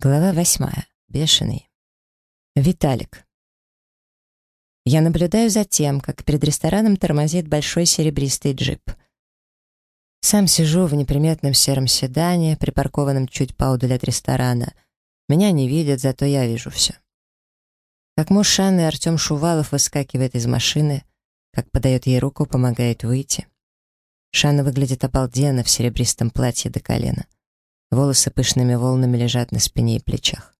Глава восьмая. Бешеный. Виталик. Я наблюдаю за тем, как перед рестораном тормозит большой серебристый джип. Сам сижу в неприметном сером седане, припаркованном чуть поудаль от ресторана. Меня не видят, зато я вижу все. Как муж Шанны Артем Шувалов выскакивает из машины, как подает ей руку, помогает выйти. Шанна выглядит обалденно в серебристом платье до колена. Волосы пышными волнами лежат на спине и плечах.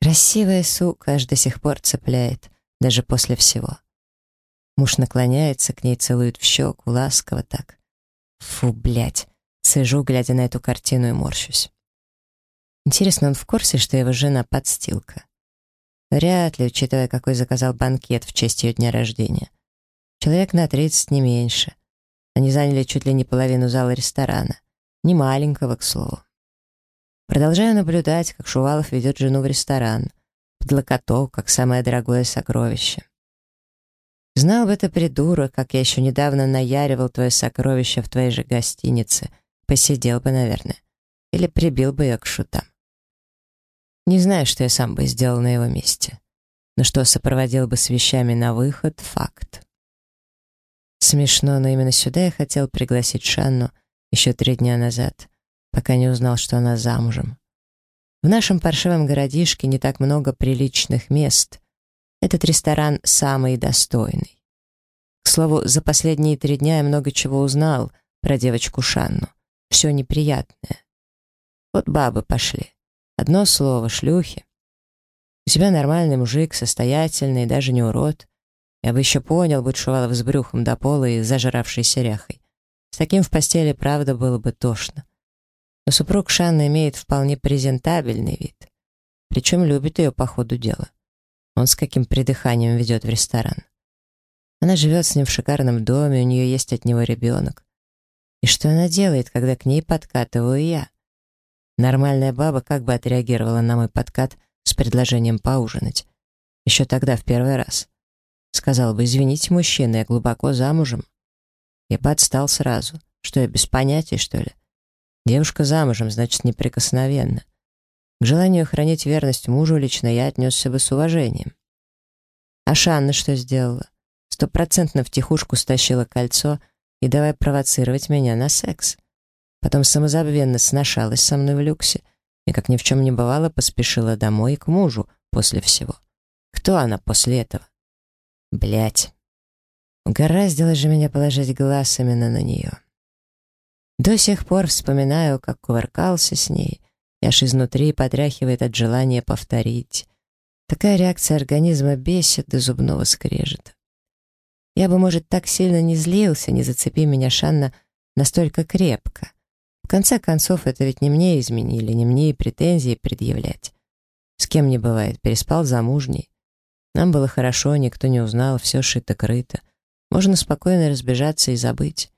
Красивая сука аж до сих пор цепляет, даже после всего. Муж наклоняется к ней, целует в щеку, ласково так. Фу, блядь, сижу, глядя на эту картину и морщусь. Интересно, он в курсе, что его жена подстилка? Вряд ли, учитывая, какой заказал банкет в честь ее дня рождения. Человек на 30, не меньше. Они заняли чуть ли не половину зала ресторана. Не маленького, к слову. Продолжаю наблюдать, как Шувалов ведет жену в ресторан. Под локоток, как самое дорогое сокровище. Знал бы это придурок, как я еще недавно наяривал твое сокровище в твоей же гостинице. Посидел бы, наверное. Или прибил бы ее к шутам. Не знаю, что я сам бы сделал на его месте. Но что сопроводил бы с вещами на выход — факт. Смешно, но именно сюда я хотел пригласить Шанну — еще три дня назад, пока не узнал, что она замужем. В нашем паршивом городишке не так много приличных мест. Этот ресторан самый достойный. К слову, за последние три дня я много чего узнал про девочку Шанну. Все неприятное. Вот бабы пошли. Одно слово — шлюхи. У тебя нормальный мужик, состоятельный, даже не урод. Я бы еще понял, будь Шувалов с брюхом до пола и зажравшейся ряхой. С таким в постели, правда, было бы тошно. Но супруг Шанны имеет вполне презентабельный вид. Причем любит ее по ходу дела. Он с каким придыханием ведет в ресторан. Она живет с ним в шикарном доме, у нее есть от него ребенок. И что она делает, когда к ней подкатываю я? Нормальная баба как бы отреагировала на мой подкат с предложением поужинать. Еще тогда, в первый раз. Сказала бы, извините, мужчина, я глубоко замужем. Я подстал сразу. Что я, без понятия, что ли? Девушка замужем, значит, неприкосновенна. К желанию хранить верность мужу лично я отнесся бы с уважением. А Шанна что сделала? Стопроцентно втихушку стащила кольцо и давай провоцировать меня на секс. Потом самозабвенно сношалась со мной в люксе и, как ни в чем не бывало, поспешила домой к мужу после всего. Кто она после этого? Блять. Угораздило же меня положить глаз именно на нее. До сих пор вспоминаю, как кувыркался с ней, и аж изнутри потряхивает от желания повторить. Такая реакция организма бесит до зубного скрежета. Я бы, может, так сильно не злился, не зацепи меня, Шанна, настолько крепко. В конце концов, это ведь не мне изменили, не мне и претензии предъявлять. С кем не бывает, переспал замужней. Нам было хорошо, никто не узнал, все шито-крыто. Можно спокойно разбежаться и забыть.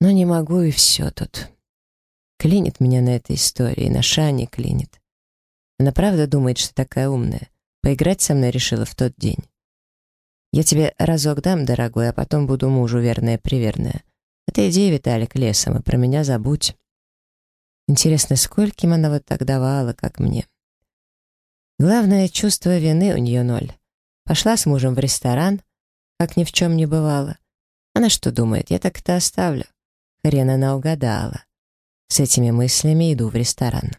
Но не могу, и все тут. Клинит меня на этой истории, на Шане клинит. Она правда думает, что такая умная. Поиграть со мной решила в тот день. Я тебе разок дам, дорогой, а потом буду мужу верная-приверная. А ты иди, Виталик, лесом, и про меня забудь. Интересно, скольким она вот так давала, как мне? Главное, чувство вины у нее ноль. Пошла с мужем в ресторан, как ни в чем не бывало. Она что думает, я так это оставлю? Хрен она угадала. С этими мыслями иду в ресторан.